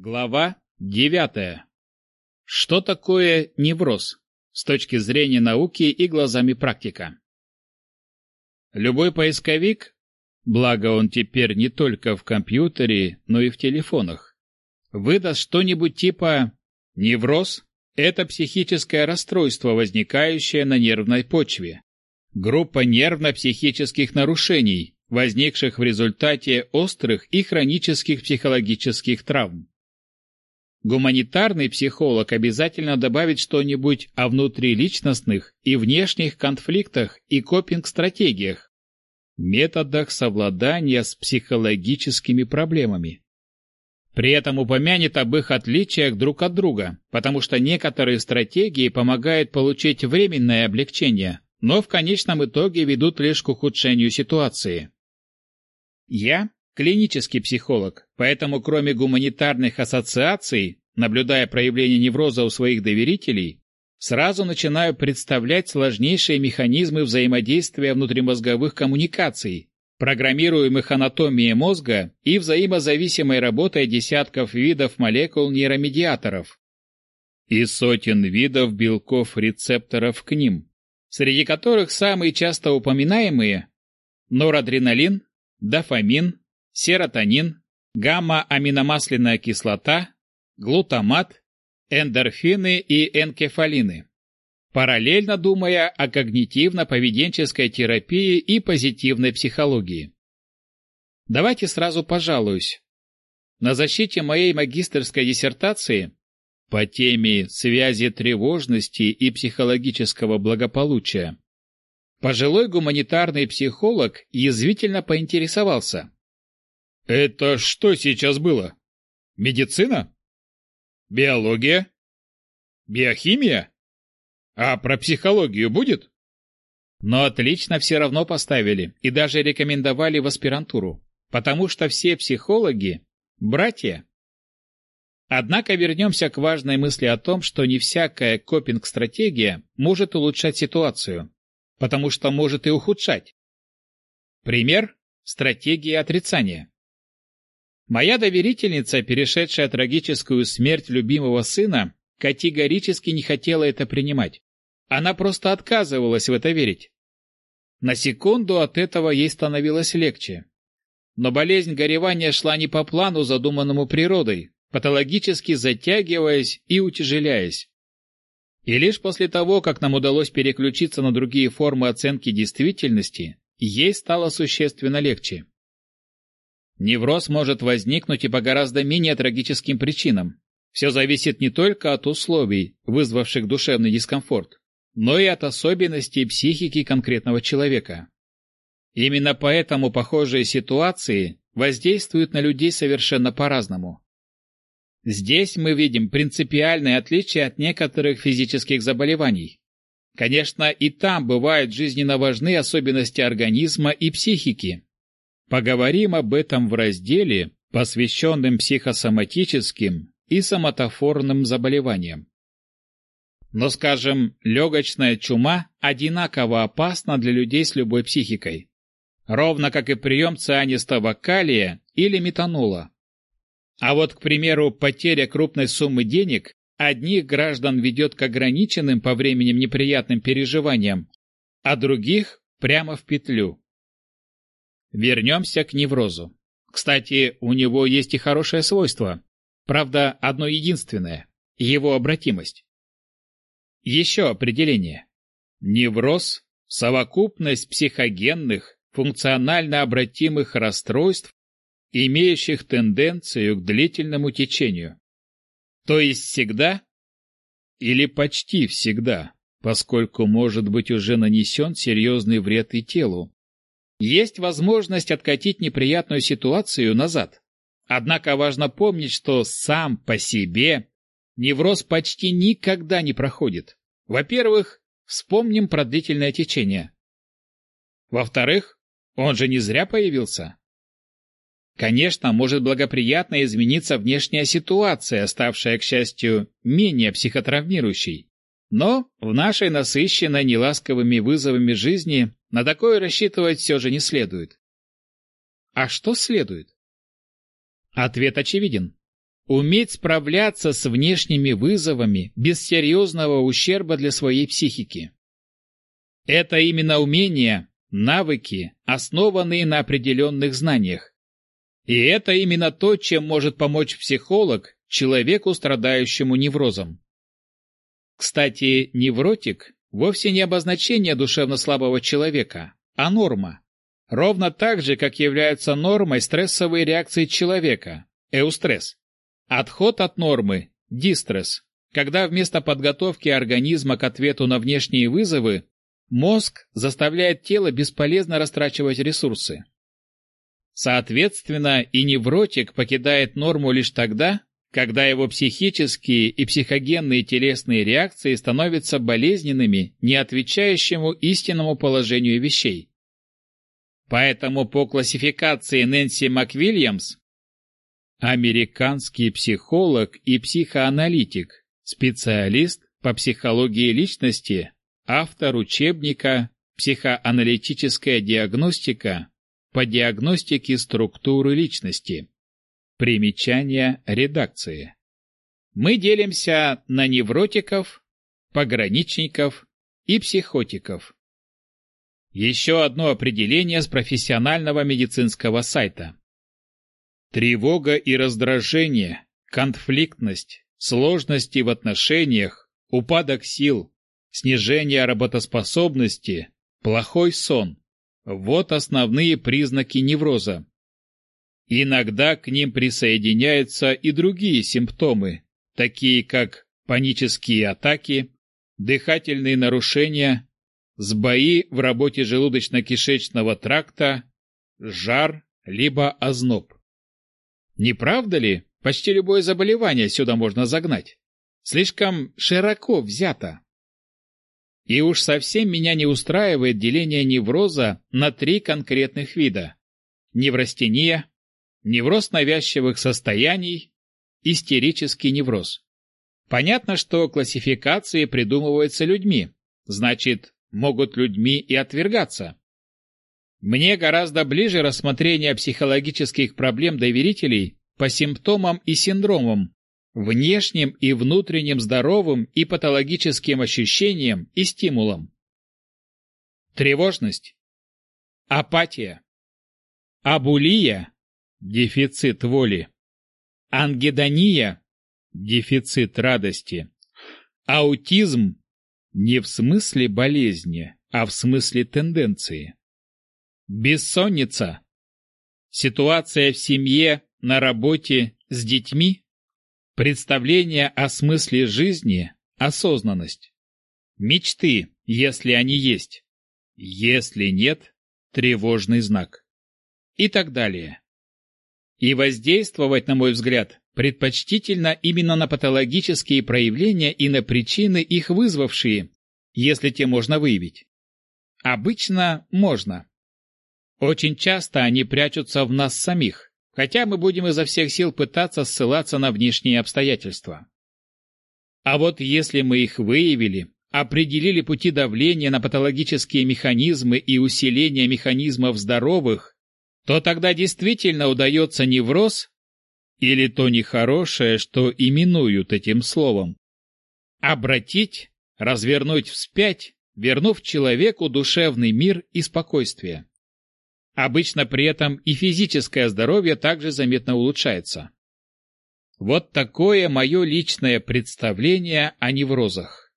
Глава девятая. Что такое невроз с точки зрения науки и глазами практика? Любой поисковик, благо он теперь не только в компьютере, но и в телефонах, выдаст что-нибудь типа «невроз» – это психическое расстройство, возникающее на нервной почве. Группа нервно-психических нарушений, возникших в результате острых и хронических психологических травм. Гуманитарный психолог обязательно добавит что-нибудь о внутриличностных и внешних конфликтах и копинг-стратегиях, методах совладания с психологическими проблемами. При этом упомянет об их отличиях друг от друга, потому что некоторые стратегии помогают получить временное облегчение, но в конечном итоге ведут лишь к ухудшению ситуации. Я клинический психолог, поэтому кроме гуманитарных ассоциаций, наблюдая проявление невроза у своих доверителей, сразу начинаю представлять сложнейшие механизмы взаимодействия внутримозговых коммуникаций, программируемых анатомией мозга и взаимозависимой работой десятков видов молекул нейромедиаторов и сотен видов белков-рецепторов к ним, среди которых самые часто упоминаемые – норадреналин, дофамин, серотонин, гамма-аминомасляная кислота, глутамат, эндорфины и энкефалины, параллельно думая о когнитивно-поведенческой терапии и позитивной психологии. Давайте сразу пожалуюсь. На защите моей магистерской диссертации по теме связи тревожности и психологического благополучия пожилой гуманитарный психолог язвительно поинтересовался. Это что сейчас было? Медицина? Биология? Биохимия? А про психологию будет? Но отлично все равно поставили и даже рекомендовали в аспирантуру, потому что все психологи – братья. Однако вернемся к важной мысли о том, что не всякая копинг-стратегия может улучшать ситуацию, потому что может и ухудшать. Пример – стратегия отрицания. Моя доверительница, перешедшая трагическую смерть любимого сына, категорически не хотела это принимать. Она просто отказывалась в это верить. На секунду от этого ей становилось легче. Но болезнь горевания шла не по плану, задуманному природой, патологически затягиваясь и утяжеляясь. И лишь после того, как нам удалось переключиться на другие формы оценки действительности, ей стало существенно легче. Невроз может возникнуть и по гораздо менее трагическим причинам. Все зависит не только от условий, вызвавших душевный дискомфорт, но и от особенностей психики конкретного человека. Именно поэтому похожие ситуации воздействуют на людей совершенно по-разному. Здесь мы видим принципиальное отличие от некоторых физических заболеваний. Конечно, и там бывают жизненно важны особенности организма и психики, Поговорим об этом в разделе, посвященном психосоматическим и соматофорным заболеваниям. Но, скажем, легочная чума одинаково опасна для людей с любой психикой, ровно как и прием цианистого калия или метанола. А вот, к примеру, потеря крупной суммы денег одних граждан ведет к ограниченным по времени неприятным переживаниям, а других прямо в петлю. Вернемся к неврозу. Кстати, у него есть и хорошее свойство. Правда, одно единственное – его обратимость. Еще определение. Невроз – совокупность психогенных, функционально обратимых расстройств, имеющих тенденцию к длительному течению. То есть всегда или почти всегда, поскольку может быть уже нанесен серьезный вред и телу, есть возможность откатить неприятную ситуацию назад. Однако важно помнить, что сам по себе невроз почти никогда не проходит. Во-первых, вспомним про длительное течение. Во-вторых, он же не зря появился. Конечно, может благоприятно измениться внешняя ситуация, ставшая, к счастью, менее психотравмирующей. Но в нашей насыщенной неласковыми вызовами жизни на такое рассчитывать все же не следует. А что следует? Ответ очевиден. уметь справляться с внешними вызовами без серьезного ущерба для своей психики. Это именно умения, навыки, основанные на определенных знаниях. И это именно то, чем может помочь психолог человеку, страдающему неврозом. Кстати, невротик вовсе не обозначение душевно слабого человека, а норма. Ровно так же, как являются нормой стрессовые реакции человека, эустресс. Отход от нормы, дистресс, когда вместо подготовки организма к ответу на внешние вызовы Мозг заставляет тело бесполезно растрачивать ресурсы. Соответственно, и невротик покидает норму лишь тогда, когда его психические и психогенные телесные реакции становятся болезненными, не отвечающему истинному положению вещей. Поэтому по классификации Нэнси МакВильямс американский психолог и психоаналитик, специалист по психологии личности, автор учебника «Психоаналитическая диагностика по диагностике структуры личности». Примечание редакции. Мы делимся на невротиков, пограничников и психотиков. Еще одно определение с профессионального медицинского сайта. Тревога и раздражение, конфликтность, сложности в отношениях, упадок сил, снижение работоспособности, плохой сон. Вот основные признаки невроза. Иногда к ним присоединяются и другие симптомы, такие как панические атаки, дыхательные нарушения, сбои в работе желудочно-кишечного тракта, жар либо озноб. Не правда ли, почти любое заболевание сюда можно загнать? Слишком широко взято. И уж совсем меня не устраивает деление невроза на три конкретных вида. Неврастения, невроз навязчивых состояний, истерический невроз. Понятно, что классификации придумываются людьми, значит, могут людьми и отвергаться. Мне гораздо ближе рассмотрение психологических проблем доверителей по симптомам и синдромам, внешним и внутренним здоровым и патологическим ощущениям и стимулам. Тревожность. Апатия. Абулия – дефицит воли. Ангедония – дефицит радости. Аутизм – не в смысле болезни, а в смысле тенденции. Бессонница. Ситуация в семье, на работе, с детьми Представление о смысле жизни – осознанность. Мечты, если они есть. Если нет – тревожный знак. И так далее. И воздействовать, на мой взгляд, предпочтительно именно на патологические проявления и на причины, их вызвавшие, если те можно выявить. Обычно можно. Очень часто они прячутся в нас самих хотя мы будем изо всех сил пытаться ссылаться на внешние обстоятельства. А вот если мы их выявили, определили пути давления на патологические механизмы и усиление механизмов здоровых, то тогда действительно удается невроз или то нехорошее, что именуют этим словом, обратить, развернуть вспять, вернув человеку душевный мир и спокойствие. Обычно при этом и физическое здоровье также заметно улучшается. Вот такое мое личное представление о неврозах.